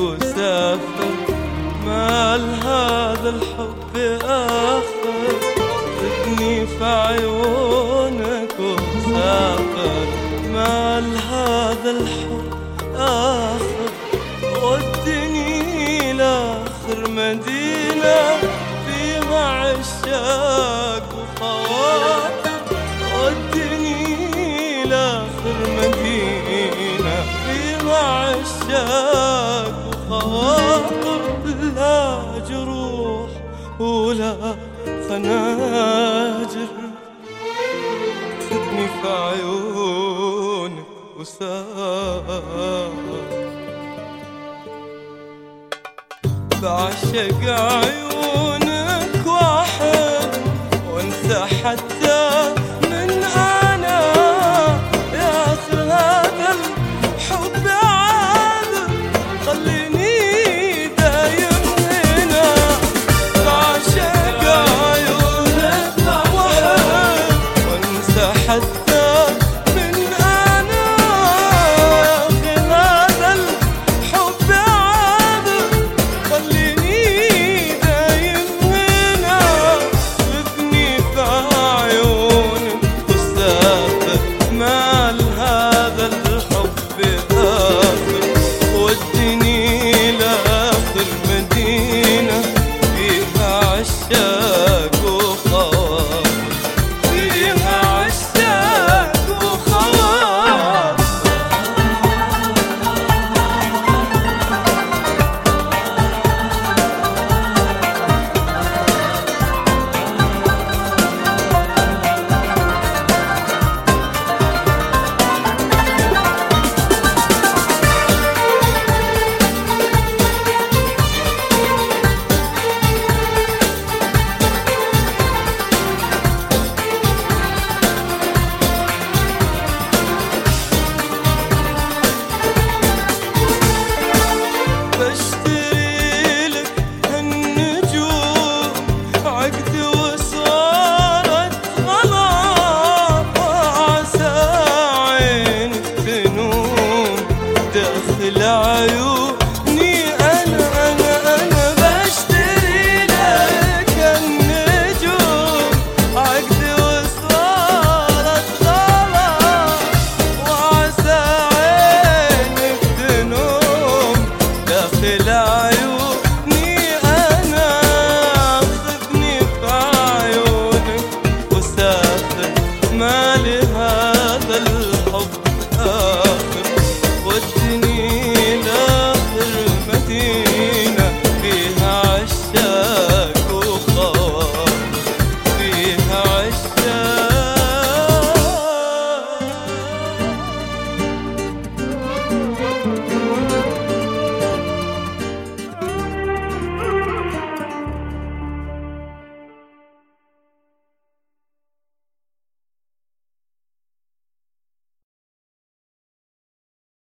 وسافر مال هذا الحب آخر؟ ابني في عيونك وسافر. مال هذا الحب آخر؟ ودني لآخر مدينة في معشاق. عشاق وخواطر لا جروح ولا خناجر خدني في عيونك وسافر بعشق عيونك داخل العيون